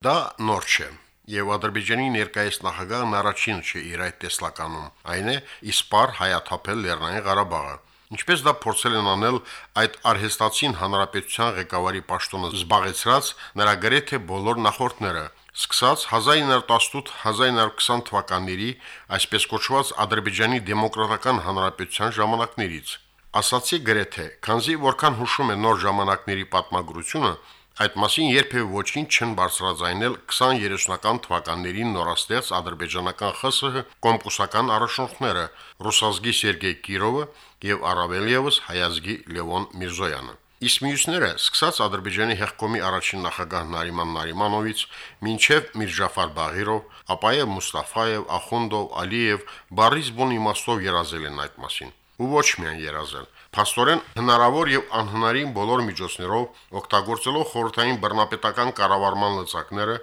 Դա նոր չէ եւ Ադրբեջանի ներկայիս նախագահն առաջին չէ իր այդ տեսլականում։ Այն է իսպար հայաթափել Լեռնային Ղարաբաղը։ Ինչպես դա փորձել են անել այդ արհեստացին հանրապետության ղեկավարի պաշտոնը զբաղեցրած նրա գրեթե բոլոր նախորդները, սկսած 1918-1920 թվականների, այսպես կոչված Ադրբեջանի դեմոկրատական հանրապետության ժամանակներից։ Ասացի գրեթե, քանզի որքան հուշում է նոր ժամանակների պատմագրությունը, այդ մասին երբևէ ոչինչ չեն բարձրաձայնել 20-30-ական թվականներին նորաստեղծ ադրբեջանական ԽՍՀ կոմկուսական առաջնորդները Ռուսազգի Սերգեյ Կիրովը եւ առավել եւս հայազգի Լևոն Միրզոյանը։ Իսկ մյուսները, սկսած Ադրբեջանի հեղկոմի առաջին նախագահ Նարիման Նարիմանովից, մինչև Միրժաֆար Բաղիրով, ապա եւ Մուստաֆաև, Ախունդով, Ալիև, Բարիս բուն իմաստով երազել են այդ մասին։ Ու ոչ միայն երազել։ Փաստորեն հնարավոր եւ անհնարին բոլոր միջոցներով օգտագործելով խորհրդային բռնապետական կառավարման լծակները,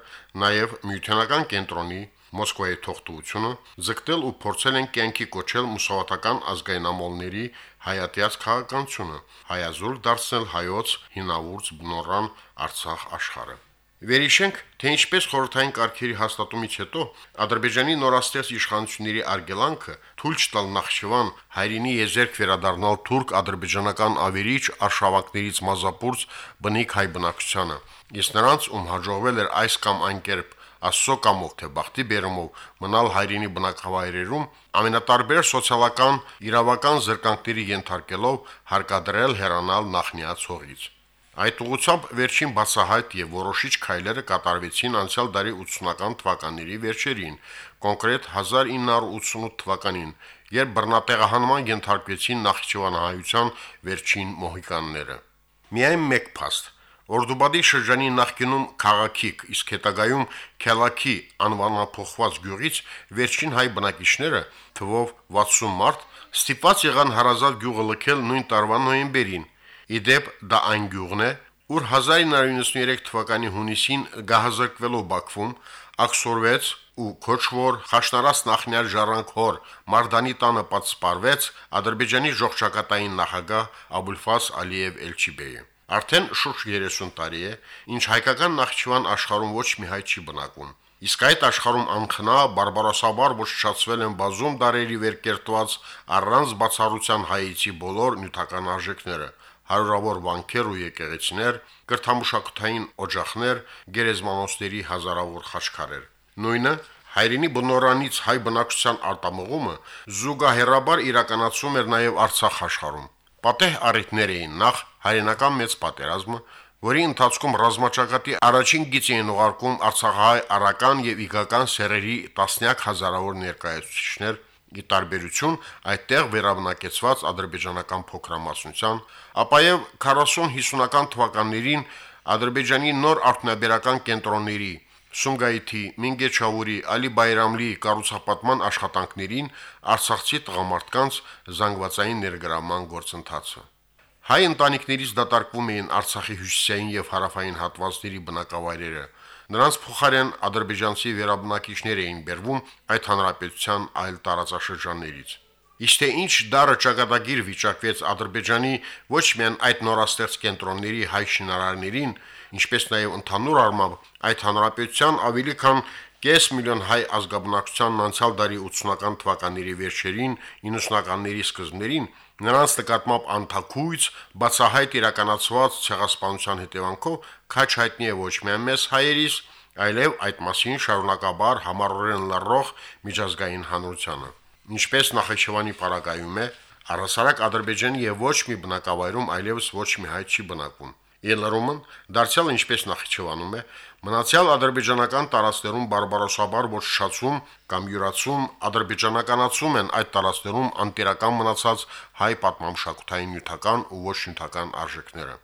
նաեւ միութենական կենտրոնի Մոսկվայի թողտությունը ձգտել ու փորձել են կյանքի կոչել մուսավատական ազգայնամոլների հայատյաց քաղաքականությունը, հայազուր դարձնել հայոց հինավուրց բնորան Արցախ աշխարհը։ Վերիշենք, թե ինչպես խորհրդային կարգերի հաստատումից հետո Ադրբեջանի նորաստեղծ իշխանությունների արգելանքը թույլ չտալ Նախճիվան հայրենի եզերք վերադառնալ թուրք-ադրբեջանական ավերիչ արշավակներից մազապուրց բնիկ հայ բնակչությանը։ Իսկ նրանց, ում հաջողվել էր այս կամ այն կերպ Աստծո կամոք թե բախտի բերումով մնալ հայրենի բնակավայրերում ամենատարբեր սոցիալական իրավական զրկանքների ենթարկելով հարկադրել հեռանալ նախնիած հողից։ Այդ ուղությամբ վերջին բացահայտ եւ որոշիչ քայլերը կատարվեցին անցյալ դարի 80-ական թվականների վերջերին, կոնկրետ 1988 թվականին, երբ բռնատեղահանման ենթարկվեցին Նախճիվանահայության վերջին մոհիկանները։ Միայն մեկ փաստ. Օրդուբադի շրջանի նախկինում քաղաքիկ, իսկ հետագայում Քելակի անվանափոխված գյուղից վերջին հայ բնակիչները թվով 60 մարդ ստիպված եղան հարազատ գյուղը լքել նույն տարվա նոյեմբերին, Իդեպ դա այն գյուղն է, ուր 1993 թվականի հունիսին գահազրկվելով Բաքվում ակսորվեց ու քոչվոր խաշնարած նախնյալ ժառանգոր Մարդանի տանը պատսպարվեց Ադրբեջանի ժողջակատային նախագահ Աբուլֆազ Ալիև Էլչիբեյը։ Արդեն շուրջ 30 տարի է, ինչ հայկական Նախճիվան աշխարհում ոչ մի հայ չի բնակում։ Իսկ այդ աշխարհում անխնա բարբարոսաբար ոչնչացվել են բազում դարերի վեր կերտված առանց բացառության հայիցի բոլոր նյութական արժեքները, հարյուրավոր վանքեր ու եկեղեցիներ, կրթամշակութային օջախներ, գերեզմանոցների հազարավոր խաչքարեր։ Նույնը հայրենի բնորանից հայ բնակչության արտամողումը զուգահեռաբար իրականացում էր նաև Արցախ աշխարհում։ Պատեհ առիթներ էին նախ հայրենական մեծ պատերազմը, որի ընթացքում ռազմաճակատի առաջին գիծ էին ուղարկում Արցախահայ արական եւ իգական սերերի տասնյակ հազարավոր ներկայացուցիչներ, ի տարբերություն այդտեղ վերաբնակեցված ադրբեջանական փոքրամասնության, ապա եւ 40-50-ական թվականներին Ադրբեջանի նոր արտոնաբերական կենտրոնների Սումգայիթի, Մինգեչավուրի, Ալի Բայրամլի կառուցապատման աշխատանքներին Արցախցի տղամարդկանց զանգվածային ներգրավման գործընթացը։ Հայ ընտանիքներից դատարկվում էին Արցախի հյուսիսային եւ հարավային հատվածների բնակավայրերը, Նրանց փոխարեն ադրբեջանցի վերաբնակիչներ էին բերվում այդ հանրապետության այլ տարածաշրջաններից։ Իսկ թե ինչ դարը ճակատագիր վիճակվեց Ադրբեջանի ոչ միայն այդ նորաստեղծ կենտրոնների հայ շինարարներին, ինչպես նաև ընդհանուր առմամբ այդ հանրապետության ավելի քան կես միլիոն հայ ազգաբնակչության անցյալ դարի 80-ական թվականների վերջերին, 90-ականների սկզբներին Նրանց նկատմամբ անթակույց բացահայտ իրականացված ցեղասպանության հետևանքով քաչ հայտնի է ոչ միայն մեզ հայերիս, այլև այդ մասին շարունակաբար համառորեն լռող միջազգային հանրությանը։ Ինչպես Նախիջևանի պարագայում է, առհասարակ Ադրբեջանի եւ ոչ մի բնակավայրում այլևս ոչ մի հայ չի բնակվում։ Ելրոմն դարձյալ ինչպես Նախիջևանում է, Մնացյալ ադրբեջանական տարածքներում բարբարոսաբար ոչնչացում կամ յուրացում ադրբեջանականացում են այդ տարածքներում անտերական մնացած հայ պատմամշակութային նյութական ու ոչ նյութական արժեքները։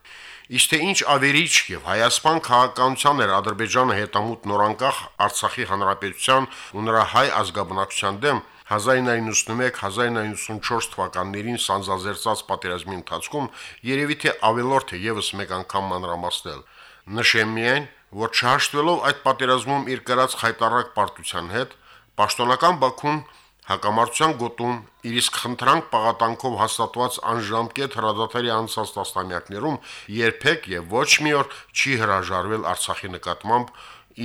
Իսկ թե ինչ ավերիչ եւ հայասպան քաղաքականության էր Ադրբեջանը հետամուտ նորանկախ Արցախի հանրապետության ու նրա հայ ազգաբնակչության դեմ 1991-1994 թվականներին սանձազերծած պատերազմի ընթացքում երևի թե ավելորդ է եւս մեկ անգամ մանրամասնել։ Նշեմ միայն, որ չհաշտվելով այդ պատերազմում իր կրած խայտարակ պարտության հետ, պաշտոնական Բաքուն հակամարտության գոտում իր իսկ խնդրանք պաղատանքով հաստատված անժամկետ հրադադարի անցած տասնամյակներում երբեք եւ ոչ մի օր չի հրաժարվել Արցախի նկատմամբ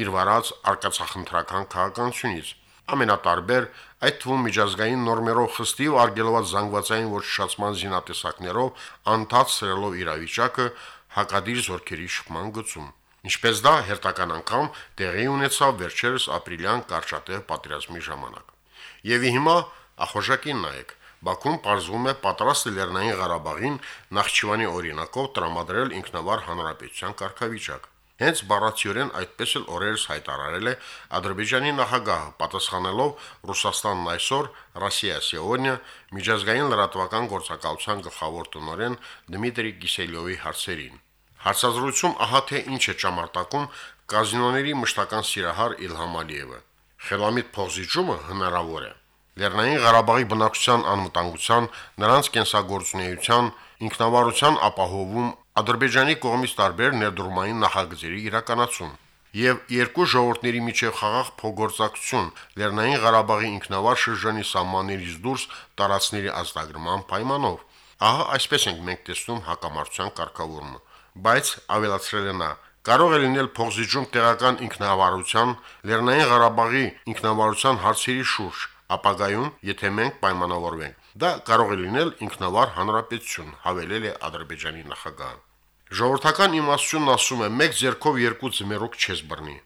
իր վարած արկածախնդրական քաղաքականությունից ամենատարբեր, այդ թվում միջազգային նորմերով խստի ու արգելված զանգվածային ոչնչացման զինատեսակներով անդած սրելով իրավիճակը հակադիր զորքերի շփման գծում։ Ինչպես դա հերթական անգամ տեղի ունեցավ վերջերս ապրիլյան կարճատև պատերազմի ժամանակ։ Եվ հիմա ախորժակին նայեք, Բաքուն պարզվում է պատրաստ Լեռնային Ղարաբաղին Նախճիվանի օրինակով տրամադրել ինքնավար հանրապետության կարգավիճակ։ Հենց բառացիորեն այդպես էլ օրերս հայտարարել է Ադրբեջանի նախագահը, պատասխանելով Ռուսաստանն այսօր Ռոսիա Սեոնիա միջազգային լրատվական գործակալության գլխավոր տնօրեն Դմիտրի Կիսելյովի հարցերին։ Հարցազրույցում ահա թե ինչ է ճամարտակում կազինոների մշտական սիրահար Իլհամ Ալիևը։ Խելամիտ փոխզիջումը հնարավոր է։ Լեռնային Ղարաբաղի բնակչության անվտանգության, նրանց կենսագործունեության, ինքնավարության ապահովում Ադրբեջանի կողմից տարբեր ներդրումային նախագծերի իրականացում եւ երկու ժողովրդների միջև խաղաղ փոխգործակցություն Լեռնային Ղարաբաղի ինքնավար շրջանի սահմաններից դուրս տարածքների ազդագրման պայմանով։ Ահա այսպես ենք մենք տեսնում հակամարտության կարգավորումը բայց ավելացրել է նա. կարող է լինել փոխզիջում տեղական ինքնավարության, Լեռնային Ղարաբաղի ինքնավարության հարցերի շուրջ, ապագայում, եթե մենք պայմանավորվենք, դա կարող է լինել ինքնավար հանրապետություն, հավելել է Ադրբեջանի նախագահը։ Ժողովրդական իմաստությունն ասում է. մեկ ձեռքով երկու ձմերուկ չես բռնի։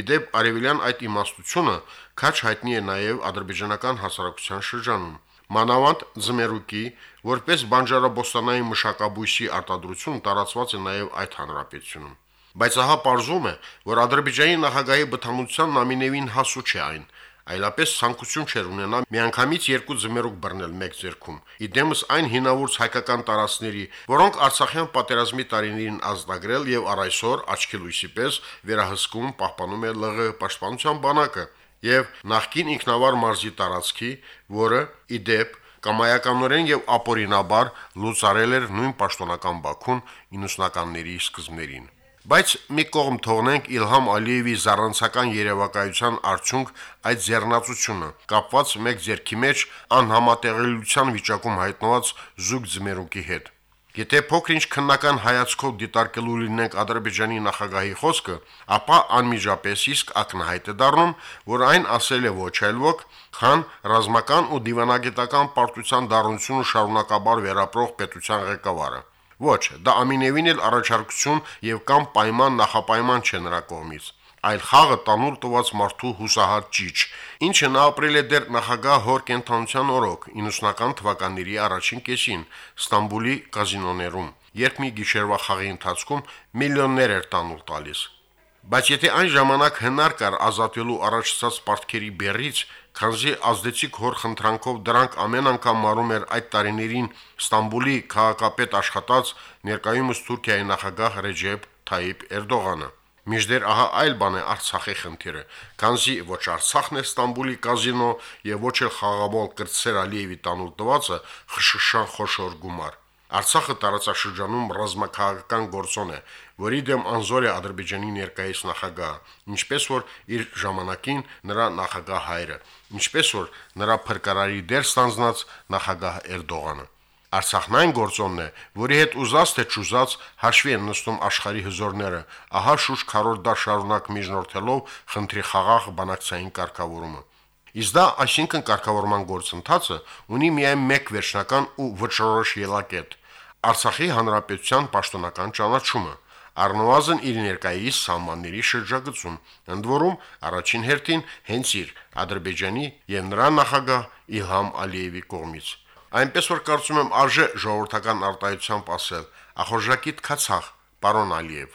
Իդեպ արևելյան այդ իմաստությունը քաչ հայտնի է նաև ադրբեջանական հասարակության շրջանում մանավանդ ձմերուկի, որպես բանջարաբոստանային մշակաբույսի արտադրություն տարածված է նաև այդ հանրապետությունում։ Բայց ահա պարզում է, որ Ադրբեջանի նախագահի բթամության նամինևին հասու չէ այն, այլապես ցանկություն չեր ունենա միանգամից երկու ձմերուկ բռնել մեկ ձեռքում։ Իդեմս այն հինավուրց հայկական տարածքների, որոնք Արցախյան պատերազմի տարիներին ազդագրել եւ առ այսօր աչքի լույսի պես վերահսկում պահպանում է ԼՂ պաշտպանության բանակը, եւ նախկին ինքնավար մարզի տարածքի, որը իդեպ կամայականորեն եւ ապօրինաբար լուծարել էր նույն պաշտոնական Բաքուն 90-ականների սկզբներին։ Բայց մի կողմ թողնենք Իլհամ Ալիևի զառանցական երևակայության արդյունք այդ ձեռնացությունը, կապված մեկ ձեռքի մեջ անհամատեղելիության վիճակում հայտնված զուգ ձմերուկի հետ։ Եթե փոքրինչ քննական հայացքով դիտարկելու լինենք Ադրբեջանի նախագահի խոսքը, ապա անմիջապես իսկ ակնհայտ է դառնում, որ այն ասել է ոչ այլ ոք, քան ռազմական ու դիվանագիտական պարտության դառնությունը շարունակաբար վերապրող պետության ղեկավարը։ Ոչ, դա ամենևին էլ առաջարկություն եւ կամ պայման նախապայման չէ նրա կողմից այլ խաղը տանուլ տված մարդու հուսահատ ճիճ, ինչը նա ապրել է դեռ նախագահ հոր կենթանության օրոք 90-ական թվականների առաջին կեսին Ստամբուլի կազինոներում, երբ մի գիշերվա խաղի ընթացքում միլիոններ էր տանուլ տալիս։ Բայց եթե այն ժամանակ հնար կար ազատելու առաջացած պարտքերի բերից, քանզի ազդեցիկ հոր խնդրանքով դրանք ամեն անգամ մարում էր այդ տարիներին Ստամբուլի քաղաքապետ աշխատած ներկայումս Թուրքիայի նախագահ Ռեջեփ Թայիպ Էրդողանը։ Միջդեռ ահա այլ բան է Արցախի խնդիրը, քանզի ոչ Արցախն է Ստամբուլի կազինո եւ ոչ էլ խաղաբոլ կրտսեր Ալիևի տանուլ տվածը խշշան խոշոր գումար։ Արցախը տարածաշրջանում ռազմաքաղաքական գործոն է, որի դեմ անզոր է Ադրբեջանի ներկայիս նախագահ, ինչպես որ իր ժամանակին նրա նախագահ հայրը, ինչպես որ նրա փրկարարի դեր ստանձնած նախագահ Էրդողանը։ Արցախն այն գործոնն է, որի հետ ուզած թե ճուզած հաշվի են նստում աշխարհի հզորները, ահա շուշ քարոր դար շարունակ միջնորդելով խնդրի խաղաղ բանակցային կարգավորումը։ Իսկ դա, այսինքն կարգավորման գործընթացը, ունի միայն մեկ վերջնական ու վճռորոշ ելակետ՝ Արցախի հանրապետության պաշտոնական ճանաչումը առնվազն իր ներկայիս սահմանների շրջագծում, ընդ որում առաջին հերթին հենց իր Ադրբեջանի եւ նրա նախագահ Իլհամ Ալիևի կողմից։ Այնպես որ կարծում եմ արժե ժողովրդական արտահայտությամբ ասել, ախորժակիտ քացախ, պարոն Ալիև։